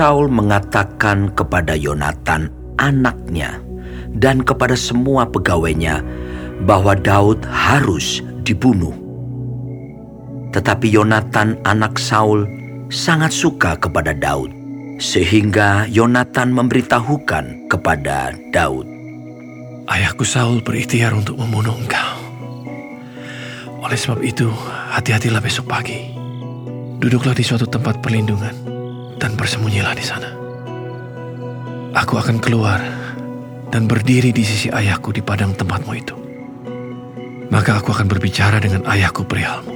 Saul mengatakan kepada Yonatan, anaknya, dan kepada semua pegawainya bahwa Daud harus dibunuh. Tetapi Yonatan, anak Saul, sangat suka kepada Daud, sehingga Yonatan memberitahukan kepada Daud, Ayahku Saul berikhtiar untuk membunuh engkau. Oleh sebab itu, hati-hatilah besok pagi. Duduklah di suatu tempat perlindungan dan bersembunyilah di sana. Aku akan keluar dan berdiri di sisi ayahku di padang tempatmu itu. Maka aku akan berbicara dengan ayahku perihalmu.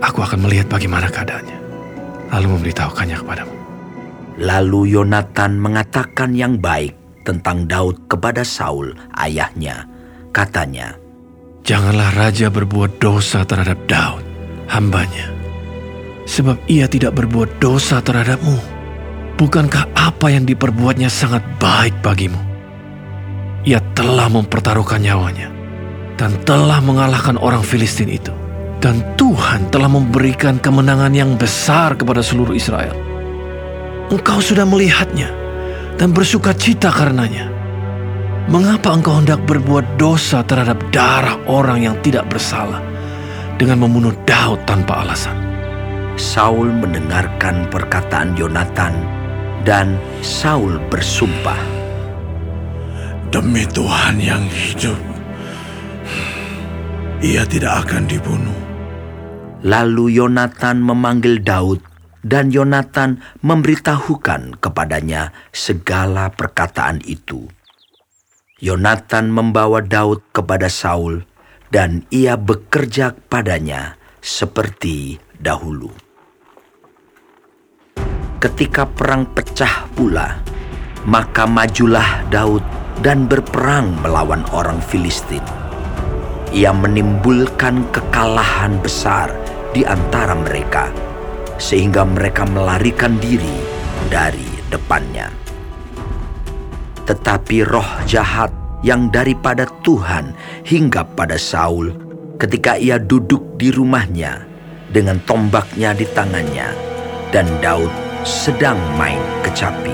Aku akan melihat bagaimana keadaannya, lalu memberitahukannya kepadamu. Lalu Yonatan mengatakan yang baik tentang Daud kepada Saul, ayahnya. Katanya, Janganlah raja berbuat dosa terhadap Daud, hambanya. Sebab ia tidak berbuat dosa terhadapmu. Bukankah apa yang diperbuatnya sangat baik bagimu? Ia telah mempertaruhkan nyawanya dan telah mengalahkan orang Filistin itu. Dan Tuhan telah memberikan kemenangan yang besar kepada seluruh Israel. Engkau sudah melihatnya dan bersuka cita karenanya. Mengapa engkau hendak berbuat dosa terhadap darah orang yang tidak bersalah dengan membunuh Daud tanpa alasan? Saul mendengarkan perkataan Yonatan dan Saul bersumpah. Demi Tuhan yang hidup, ia tidak akan dibunuh. Lalu Yonatan memanggil Daud dan Yonatan memberitahukan kepadanya segala perkataan itu. Yonatan membawa Daud kepada Saul dan ia bekerja padanya seperti dahulu. Ketika perang pecah pula, maka majulah Daud dan berperang melawan orang Filistin. Ia menimbulkan kekalahan besar di antara mereka, sehingga mereka melarikan diri dari depannya. Tetapi roh jahat yang daripada Tuhan hingga pada Saul ketika ia duduk di rumahnya dengan tombaknya di tangannya dan Daud sedang main kecapi.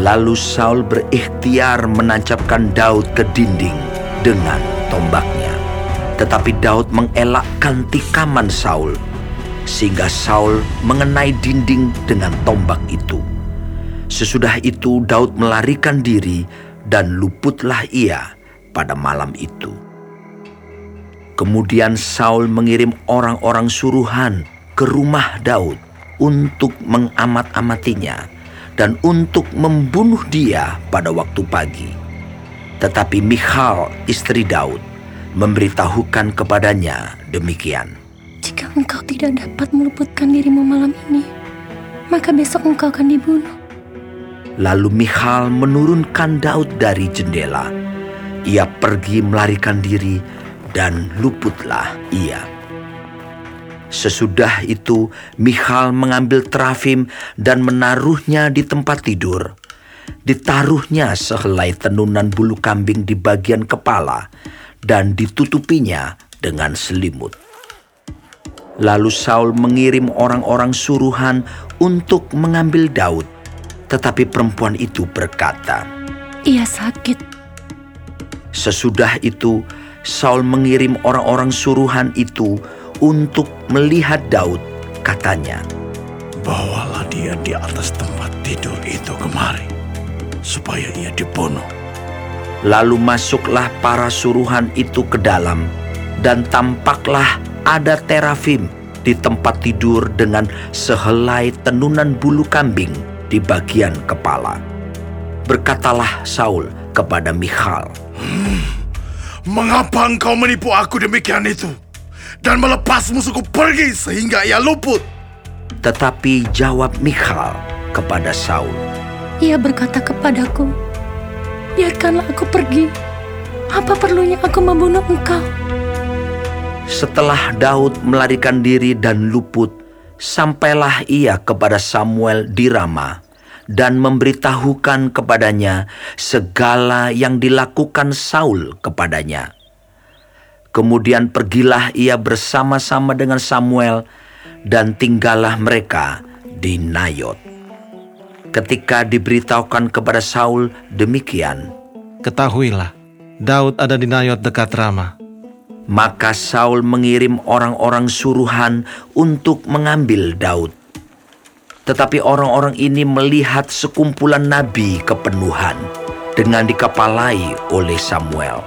Lalu Saul berikhtiar menancapkan Daud ke dinding dengan tombaknya. Tetapi Daud mengelakkan tikaman Saul, sehingga Saul mengenai dinding dengan tombak itu. Sesudah itu Daud melarikan diri dan luputlah ia pada malam itu. Kemudian Saul mengirim orang-orang suruhan ke rumah Daud untuk mengamat-amatinya dan untuk membunuh dia pada waktu pagi. Tetapi Michal, istri Daud, memberitahukan kepadanya demikian. Jika engkau tidak dapat meluputkan dirimu malam ini, maka besok engkau akan dibunuh. Lalu Michal menurunkan Daud dari jendela. Ia pergi melarikan diri dan luputlah ia. Sesudah itu Michal mengambil terafim dan menaruhnya di tempat tidur. Ditaruhnya sehelai tenunan bulu kambing di bagian kepala dan ditutupinya dengan selimut. Lalu Saul mengirim orang-orang suruhan untuk mengambil Daud. Tetapi perempuan itu berkata, Ia sakit. Sesudah itu Saul mengirim orang-orang suruhan itu untuk melihat Daud. Katanya, Bawalah dia di atas tempat tidur itu kemari, supaya ia dibunuh. Lalu masuklah para suruhan itu ke dalam, dan tampaklah ada terafim di tempat tidur dengan sehelai tenunan bulu kambing di bagian kepala. Berkatalah Saul kepada Michal, Mengapa engkau menipu aku demikian itu? Dan melepas musuhku pergi sehingga ia luput. tetapi jawab Michal kepada Saul, Ia berkata kepadaku, Biarkanlah aku pergi. Apa perlunya aku membunuh engkau? Setelah Daud melarikan diri dan luput, sampailah ia kepada Samuel di Rama dan memberitahukan kepadanya segala yang dilakukan Saul kepadanya. Kemudian pergilah ia bersama-sama dengan Samuel dan tinggallah mereka di Nayot. Ketika diberitahukan kepada Saul demikian, Ketahuilah, Daud ada di Nayot dekat Rama. maka Saul mengirim orang-orang suruhan untuk mengambil Daud. Tetapi orang-orang ini melihat sekumpulan nabi kepenuhan dengan dikepalai oleh Samuel.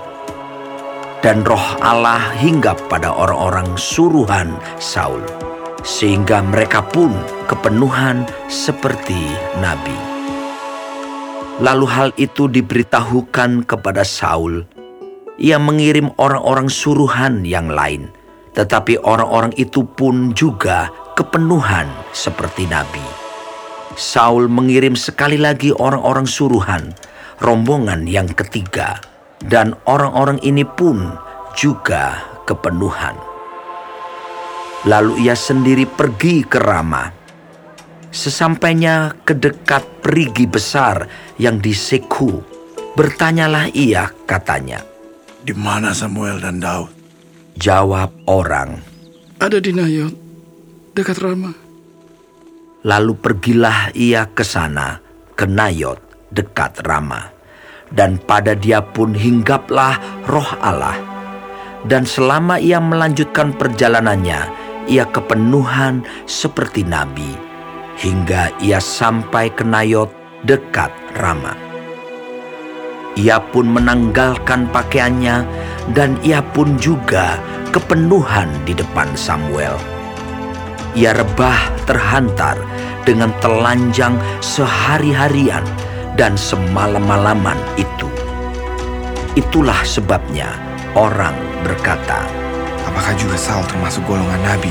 Dan roh Allah hinggap pada orang-orang suruhan Saul, sehingga mereka pun kepenuhan seperti nabi. Lalu hal itu diberitahukan kepada Saul. Ia mengirim orang-orang suruhan yang lain, tetapi orang-orang itu pun juga kepenuhan seperti nabi. Saul mengirim sekali lagi orang-orang suruhan, rombongan yang ketiga, dan orang-orang ini pun juga kepenuhan. Lalu ia sendiri pergi ke Rama. Sesampainya ke dekat perigi besar yang di Sekhu, bertanyalah ia katanya. Di mana Samuel dan Daud? Jawab orang, Ada di Nayot, dekat Rama. lalu pergilah ia ke sana, ke Nayot, dekat Rama. Dan pada dia pun hinggaplah roh Allah. Dan selama ia melanjutkan perjalanannya, ia kepenuhan seperti nabi, hingga ia sampai ke Nayot dekat Rama. Ia pun menanggalkan pakaiannya, dan ia pun juga kepenuhan di depan Samuel. Ia rebah terhantar dengan telanjang sehari-harian dan semalam-malaman itu. Itulah sebabnya orang berkata, Apakah juga Saul termasuk golongan nabi?